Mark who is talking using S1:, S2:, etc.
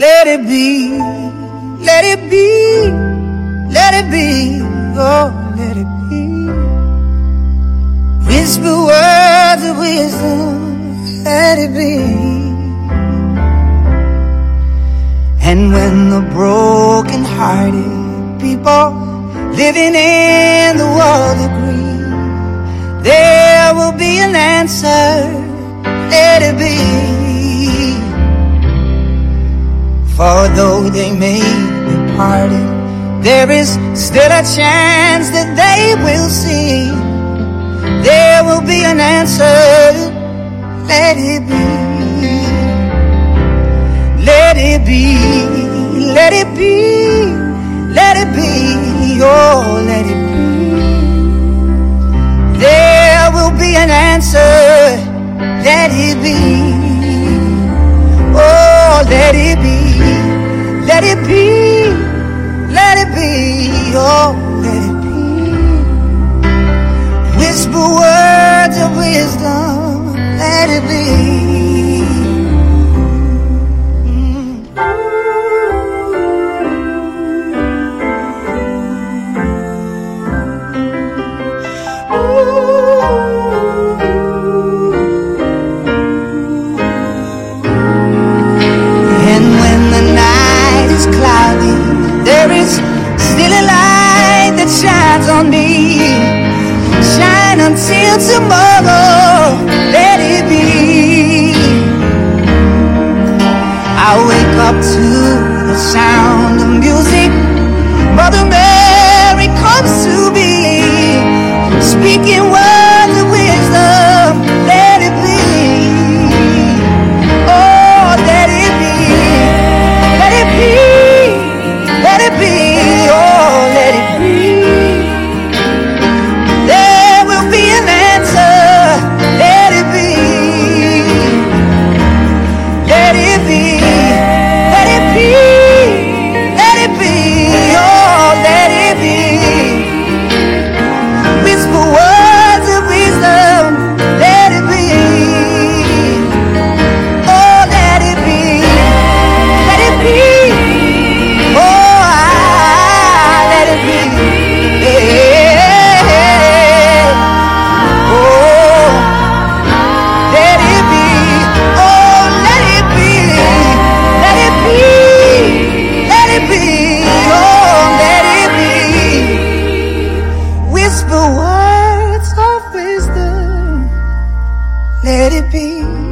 S1: Let it be, let it be, let it be, oh, let it be. Whisper words of wisdom, let it be. And when the broken hearted people living in the world agree, there will be an answer, though they may be parted, there is still a chance that they will see. There will be an answer, let it be. Let it be, let it be, let it be, oh, let it be. There will be an answer, let it be. Oh, let it be, let it be, let it be, oh, let it be. On me. Shine until tomorrow, believe let it be.